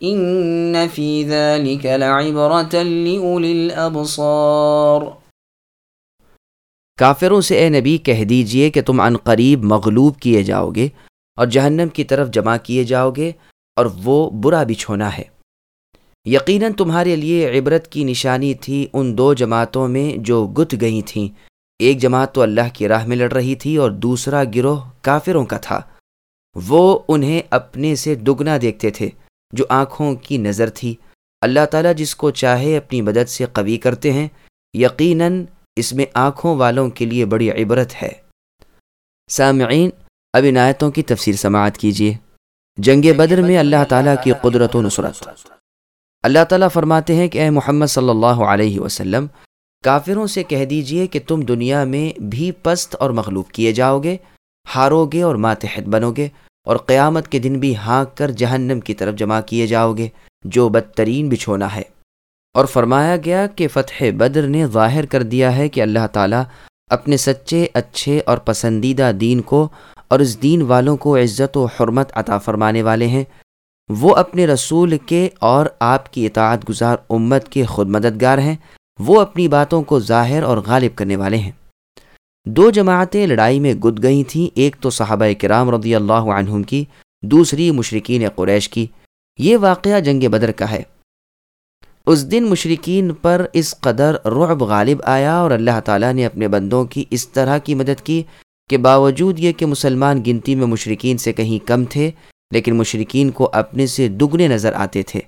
ان فی ذلك لعبرة لأولی الابصار کافروں سے اے نبی، کہہ دیجیے کہ تم عن قریب مغلوب کیے جاؤ گے اور جہنم کی طرف جمع کیے جاؤ گے اور وہ برا بچھونا ہے۔ یقیناً تمہارے لیے عبرت کی نشانی تھی ان دو جماعتوں میں جو گت گئی تھیں۔ ایک جماعت تو اللہ کی راہ میں لڑ رہی تھی اور دوسرا گروہ کافروں کا تھا۔ وہ انہیں اپنے سے دگنا دیکھتے تھے۔ جو آنکھوں کی نظر تھی۔ اللہ تعالیٰ جس کو چاہے اپنی مدد سے قوی کرتے ہیں۔ یقیناً اس میں آنکھوں والوں کے لیے بڑی عبرت ہے۔ سامعین، اب عنایتوں کی تفسیر سماعت کیجیے۔ جنگ بدر میں اللہ تعالیٰ کی قدرت و نصرت۔ اللہ تعالیٰ فرماتے ہیں کہ اے محمد صلی اللہ علیہ وسلم، کافروں سے کہہ دیجیے کہ تم دنیا میں بھی پست اور مغلوب کیے جاؤ گے ہارو گے اور ماتحت بنو گے۔ اور قیامت کے دن بھی ہانک کر جہنم کی طرف جمع کیے جاؤ گے، جو بدترین بچھونا ہے۔ اور فرمایا گیا کہ فتح بدر نے ظاہر کر دیا ہے کہ اللہ تعالیٰ اپنے سچے، اچھے اور پسندیدہ دین کو اور اس دین والوں کو عزت و حرمت عطا فرمانے والے ہیں۔ وہ اپنے رسول کے اور آپ کی اطاعت گزار امت کے خود مددگار ہیں۔ وہ اپنی باتوں کو ظاہر اور غالب کرنے والے ہیں۔ دو جماعتیں لڑائی میں گد گئی تھیں، ایک تو صحابہ کرام رضی اللہ عنہم کی، دوسری مشرقین قریش کی۔ یہ واقعہ جنگ بدر کا ہے۔ اس دن مشرقین پر اس قدر رعب غالب آیا اور اللہ تعالیٰ نے اپنے بندوں کی اس طرح کی مدد کی کہ باوجود یہ کہ مسلمان گنتی میں مشرقین سے کہیں کم تھے، لیکن مشرقین کو اپنے سے دگنے نظر آتے تھے۔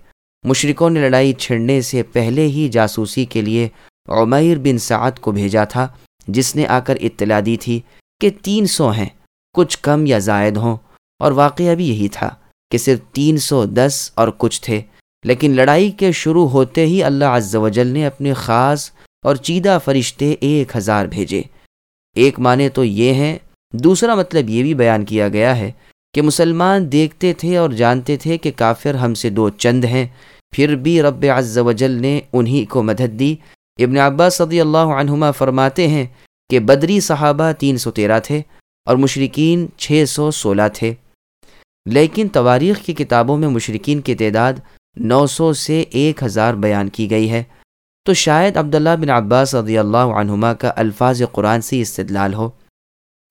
مشرقوں نے لڑائی چھڑنے سے پہلے ہی جاسوسی کے لیے عمیر بن سعد کو بھیجا تھا۔ جس نے آ کر اطلاع دی تھی کہ تین سو ہیں، کچھ کم یا زائد ہوں۔ اور واقعہ بھی یہی تھا کہ صرف تین سو دس اور کچھ تھے، لیکن لڑائی کے شروع ہوتے ہی اللہ عز و جل نے اپنے خاص اور چیدہ فرشتے ایک ہزار بھیجے۔ ایک معنی تو یہ ہیں، دوسرا مطلب یہ بھی بیان کیا گیا ہے کہ مسلمان دیکھتے تھے اور جانتے تھے کہ کافر ہم سے دو چند ہیں، پھر بھی رب عز و جل نے انہی کو مدد دی ابن عباس صدی اللہ عنہما فرماتے ہیں کہ بدری صحابہ تین سو تیرہ تھے اور مشرقین چھ سو سولہ تھے۔ لیکن تواریخ کی کتابوں میں مشرقین کی تعداد نو سو سے ایک ہزار بیان کی گئی ہے۔ تو شاید عبداللہ بن عباس رضی اللہ عنہما کا الفاظ قرآن سے استدلال ہو۔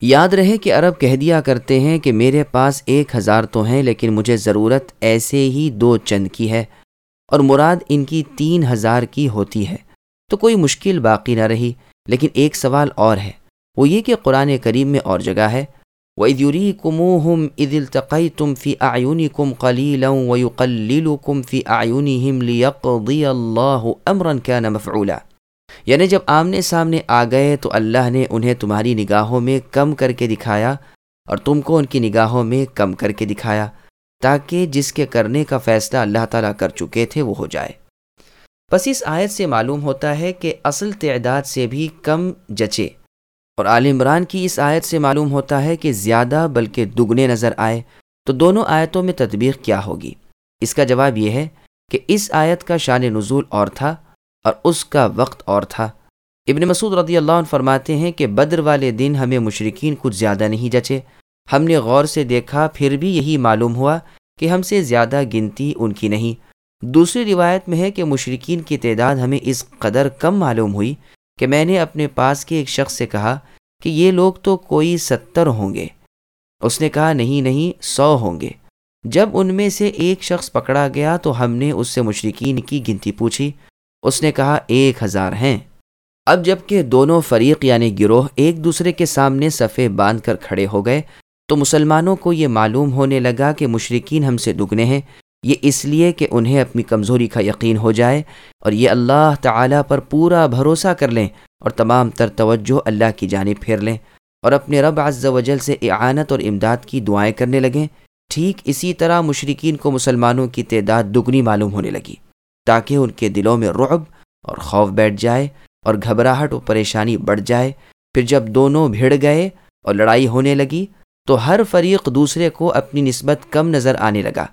یاد رہے کہ عرب کہہ دیا کرتے ہیں کہ میرے پاس ایک ہزار تو ہیں لیکن مجھے ضرورت ایسے ہی دو چند کی ہے اور مراد ان کی تین ہزار کی ہوتی ہے۔ تو کوئی مشکل باقی نہ رہی۔ لیکن ایک سوال اور ہے۔ وہ یہ کہ قرآن کریم میں اور جگہ ہے۔ وَإِذْ يُرِيكُمُوهُمْ إِذِ الْتَقَيْتُمْ فِي أَعْيُنِكُمْ قَلِيلًا وَيُقَلِّلُكُمْ فِي أَعْيُنِهِمْ لِيَقْضِيَ اللَّهُ أَمْرًا كَانَ مَفْعُولًا۔ یعنی جب آمنے سامنے آ گئے تو اللہ نے انہیں تمہاری نگاہوں میں کم کر کے دکھایا اور تم کو ان کی نگاہوں میں کم کر کے دکھایا تاکہ جس کے کرنے کا فیصلہ اللہ تعالیٰ کر چکے تھے وہ ہو جائے۔ بس اس آیت سے معلوم ہوتا ہے کہ اصل تعداد سے بھی کم جچے۔ اور عال عمران کی اس آیت سے معلوم ہوتا ہے کہ زیادہ بلکہ دگنے نظر آئے تو دونوں آیتوں میں تدبیق کیا ہوگی۔ اس کا جواب یہ ہے کہ اس آیت کا شان نزول اور تھا اور اس کا وقت اور تھا۔ ابن مسعود رضی اللہ عنہ فرماتے ہیں کہ بدر والے دن ہمیں مشرقین کچھ زیادہ نہیں جچے۔ ہم نے غور سے دیکھا، پھر بھی یہی معلوم ہوا کہ ہم سے زیادہ گنتی ان کی نہیں۔ دوسری روایت میں ہے کہ مشرقین کی تعداد ہمیں اس قدر کم معلوم ہوئی کہ میں نے اپنے پاس کے ایک شخص سے کہا کہ یہ لوگ تو کوئی ستر ہوں گے۔ اس نے کہا، نہیں نہیں، سو ہوں گے۔ جب ان میں سے ایک شخص پکڑا گیا تو ہم نے اس سے مشرقین کی گنتی پوچھی۔ اس نے کہا، ایک ہزار ہیں۔ اب جبکہ دونوں فریق یعنی گروہ ایک دوسرے کے سامنے صفے باندھ کر کھڑے ہو گئے تو مسلمانوں کو یہ معلوم ہونے لگا کہ مشرقین ہم سے دگنے ہیں۔ یہ اس لیے کہ انہیں اپنی کمزوری کا یقین ہو جائے اور یہ اللہ تعالیٰ پر پورا بھروسہ کر لیں اور تمام تر توجہ اللہ کی جانب پھیر لیں اور اپنے رب عز و جل سے اعانت اور امداد کی دعائیں کرنے لگیں۔ ٹھیک اسی طرح مشرقین کو مسلمانوں کی تعداد دگنی معلوم ہونے لگی تاکہ ان کے دلوں میں رعب اور خوف بیٹھ جائے اور گھبراہٹ و پریشانی بڑھ جائے۔ پھر جب دونوں بھیڑ گئے اور لڑائی ہونے لگی تو ہر فریق دوسرے کو اپنی نسبت کم نظر آنے لگا۔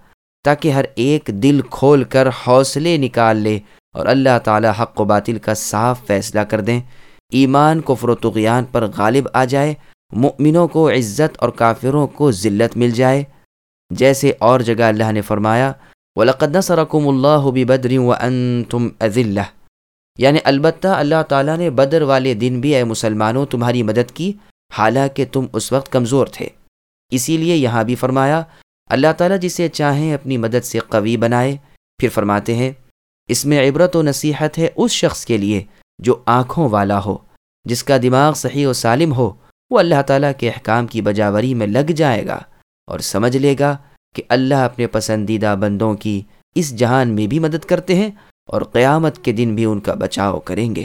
تاکہ ہر ایک دل کھول کر حوصلے نکال لے اور اللہ تعالی حق و باطل کا صاف فیصلہ کر دیں۔ ایمان کو فروتغیان پر غالب آ جائے، مؤمنوں کو عزت اور کافروں کو ذلت مل جائے۔ جیسے اور جگہ اللہ نے فرمایا، وَلَقَدْ نَصَرَكُمُ اللَّهُ بِبَدْرٍ وَأَنْتُمْ أَذِلَّةً۔ یعنی البتہ اللہ تعالیٰ نے بدر والے دن بھی اے مسلمانوں تمہاری مدد کی، حالانکہ تم اس وقت کمزور تھے۔ اسی لیے یہاں بھی فرمایا اللہ تعالیٰ جسے چاہیں اپنی مدد سے قوی بنائے۔ پھر فرماتے ہیں، اس میں عبرت و نصیحت ہے اس شخص کے لیے جو آنکھوں والا ہو، جس کا دماغ صحیح و سالم ہو، وہ اللہ تعالیٰ کے احکام کی بجاوری میں لگ جائے گا اور سمجھ لے گا کہ اللہ اپنے پسندیدہ بندوں کی اس جہان میں بھی مدد کرتے ہیں اور قیامت کے دن بھی ان کا بچاؤ کریں گے۔